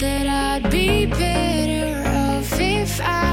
that I'd be better off if I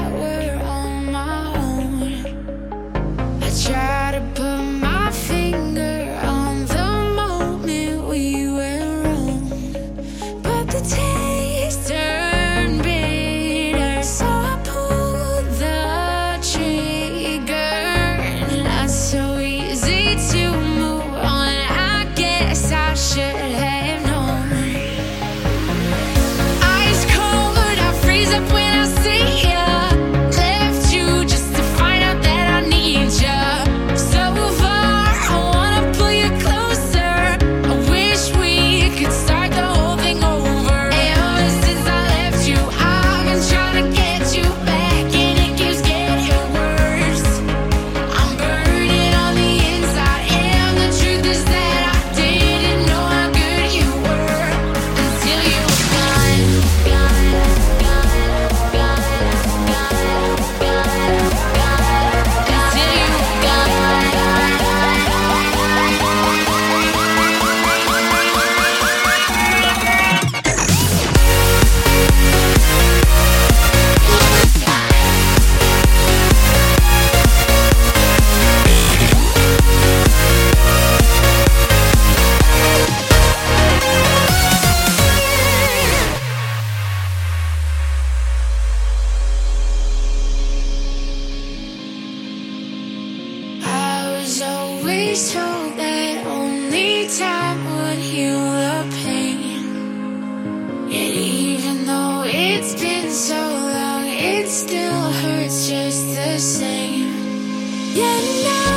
Please hope that only time would heal the pain. And even though it's been so long, it still hurts just the same. Yeah.